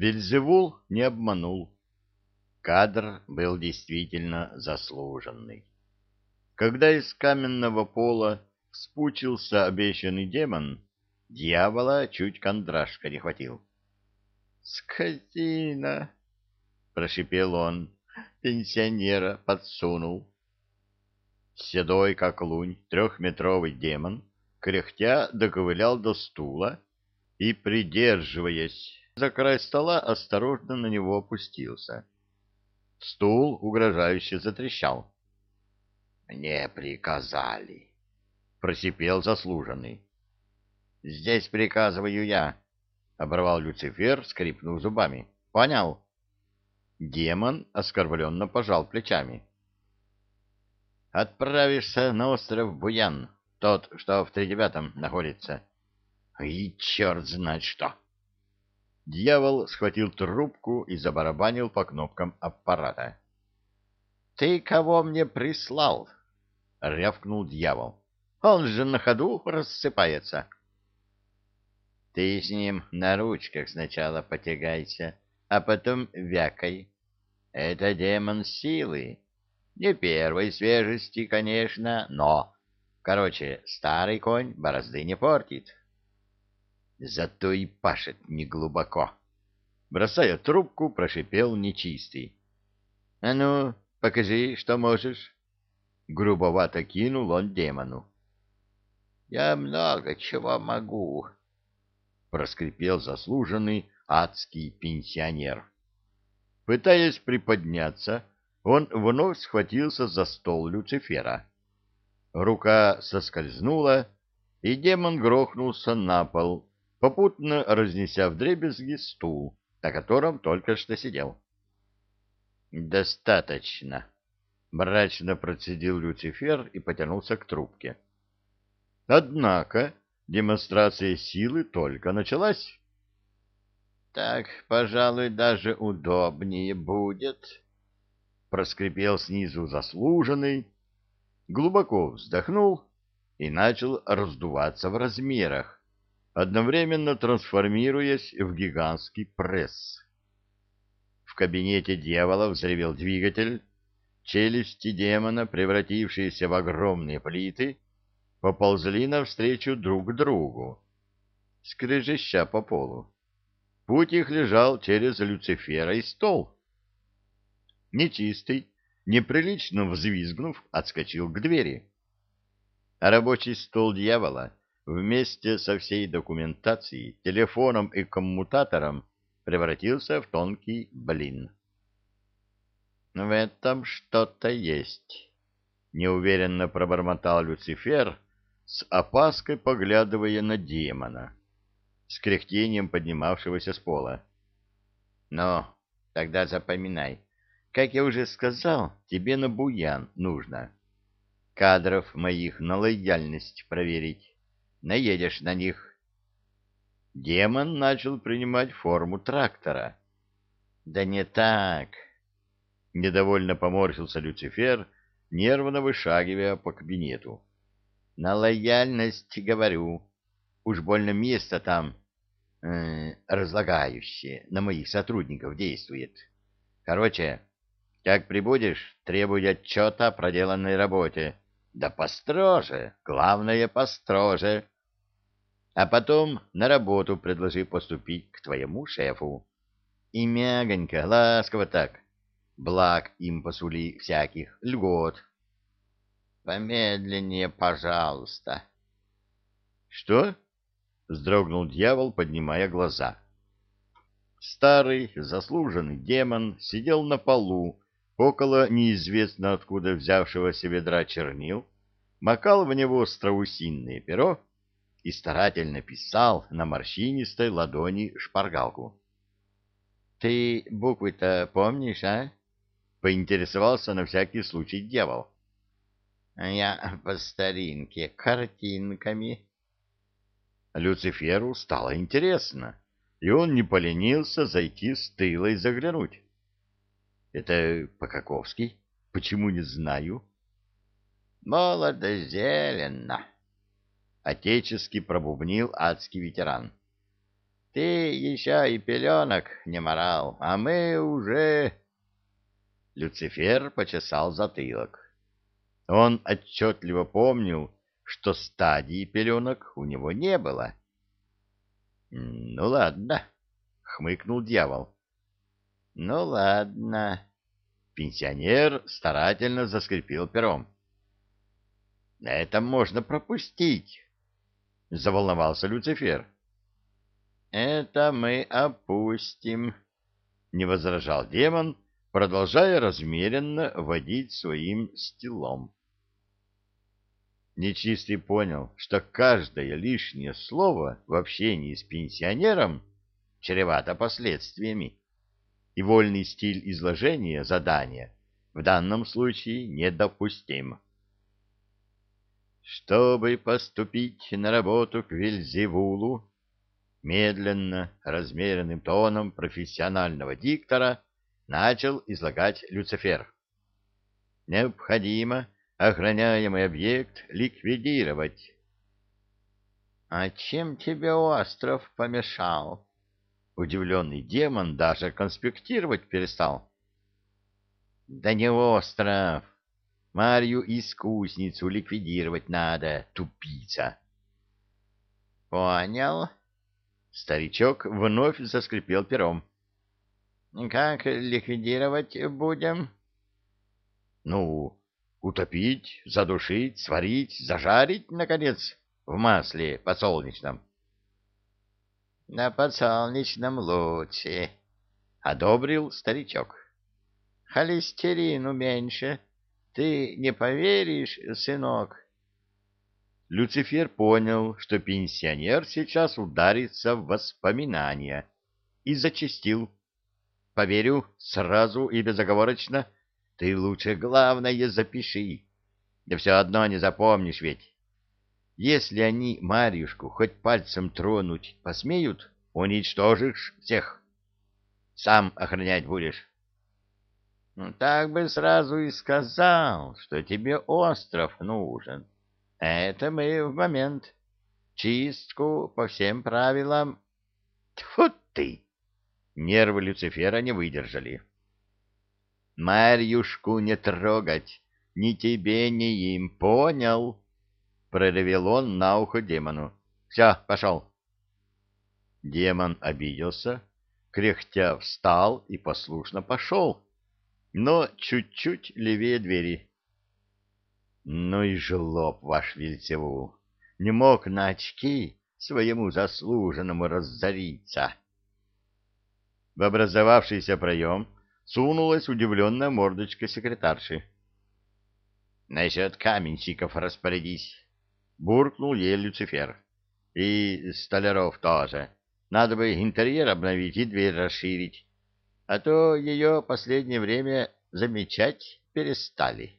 Вельзевул не обманул. Кадр был действительно заслуженный. Когда из каменного пола спучился обещанный демон, дьявола чуть кондрашка не хватил. «Скотина!» — прошипел он. «Пенсионера подсунул». Седой, как лунь, трехметровый демон, кряхтя доковылял до стула и, придерживаясь за край стола, осторожно на него опустился. Стул угрожающе затрещал. — Мне приказали, — просипел заслуженный. — Здесь приказываю я, — оборвал Люцифер, скрипнув зубами. — Понял? Демон оскорбленно пожал плечами. — Отправишься на остров Буян, тот, что в тридевятом находится. — И черт знает что! Дьявол схватил трубку и забарабанил по кнопкам аппарата. — Ты кого мне прислал? — рявкнул дьявол. — Он же на ходу рассыпается. — Ты с ним на ручках сначала потягайся, а потом вякай. Это демон силы. Не первой свежести, конечно, но... Короче, старый конь борозды не портит. Зато и пашет неглубоко. Бросая трубку, прошипел нечистый. — А ну, покажи, что можешь. Грубовато кинул он демону. — Я много чего могу, — проскрипел заслуженный адский пенсионер. Пытаясь приподняться, он вновь схватился за стол Люцифера. Рука соскользнула, и демон грохнулся на пол, попутно разнеся вдребезги стул, на котором только что сидел. «Достаточно», — мрачно процедил Люцифер и потянулся к трубке. Однако демонстрация силы только началась. «Так, пожалуй, даже удобнее будет», — проскрипел снизу заслуженный, глубоко вздохнул и начал раздуваться в размерах, одновременно трансформируясь в гигантский пресс. В кабинете дьявола взревел двигатель, челюсти демона, превратившиеся в огромные плиты, поползли навстречу друг другу, скрежеща по полу. Путь их лежал через Люцифера и стол. Нечистый, неприлично взвизгнув, отскочил к двери. Рабочий стол дьявола вместе со всей документацией, телефоном и коммутатором превратился в тонкий блин. «В этом что-то есть», — неуверенно пробормотал Люцифер, с опаской поглядывая на демона, с кряхтением поднимавшегося с пола. «Ну, тогда запоминай. Как я уже сказал, тебе на буян нужно. Кадров моих на лояльность проверить» наедешь на них. Демон начал принимать форму трактора. Да не так. Недовольно поморщился Люцифер, нервно вышагивая по кабинету. На лояльность говорю. Уж больно место там э, разлагающее на моих сотрудников действует. Короче, как прибудешь, требуй отчета о проделанной работе. Да построже, главное построже. А потом на работу предложи поступить к твоему шефу. И мягонько, ласково так. Благ им посули всяких, льгот. Помедленнее, пожалуйста. Что? Вздрогнул дьявол, поднимая глаза. Старый, заслуженный демон сидел на полу, около неизвестно откуда взявшегося ведра чернил, макал в него страусиное перо и старательно писал на морщинистой ладони шпаргалку. — Ты буквы-то помнишь, а? — поинтересовался на всякий случай дьявол. — Я по старинке, картинками. Люциферу стало интересно, и он не поленился зайти с тыла и заглянуть. Это по-каковски? Почему не знаю? Молодо-зелено. Отечески пробубнил адский ветеран. Ты еще и пеленок не морал, а мы уже...» Люцифер почесал затылок. Он отчетливо помнил, что стадии пеленок у него не было. — Ну, ладно, — хмыкнул дьявол. — Ну, ладно. Пенсионер старательно заскрипел пером. — Это можно пропустить, — заволновался Люцифер. — Это мы опустим, — не возражал демон, продолжая размеренно водить своим стилом. Нечистый понял, что каждое лишнее слово в общении с пенсионером чревато последствиями, и вольный стиль изложения задания в данном случае недопустим. Чтобы поступить на работу к Вельзевулу, медленно, размеренным тоном профессионального диктора начал излагать Люцифер. Необходимо охраняемый объект ликвидировать. — А чем тебе остров помешал? Удивленный демон даже конспектировать перестал. — Да не остров. Марью-искусницу ликвидировать надо, тупица. — Понял. Старичок вновь заскрипел пером. — Как ликвидировать будем? — Ну, Утопить, задушить, сварить, зажарить, наконец, в масле подсолнечном. — На подсолнечном лучше, — одобрил старичок. — Холестерину меньше. Ты не поверишь, сынок? Люцифер понял, что пенсионер сейчас ударится в воспоминания, и зачастил. — Поверю сразу и безоговорочно — ты лучше главное запиши. Да все одно не запомнишь ведь. Если они Марьюшку хоть пальцем тронуть посмеют, уничтожишь всех. Сам охранять будешь. Ну, так бы сразу и сказал, что тебе остров нужен. Это мы в момент. Чистку по всем правилам. Тьфу ты! Нервы Люцифера не выдержали. Марьюшку не трогать, ни тебе, ни им, понял? — проревел он на ухо демону. — Все, пошел. Демон обиделся, кряхтя встал и послушно пошел, но чуть-чуть левее двери. Ну и жлоб ваш Вильцевул, не мог на очки своему заслуженному разориться. В образовавшийся проем сунулась удивленная мордочка секретарши. — Насчет каменщиков распорядись, — буркнул ей Люцифер. — И столяров тоже. Надо бы интерьер обновить и дверь расширить, а то ее последнее время замечать перестали.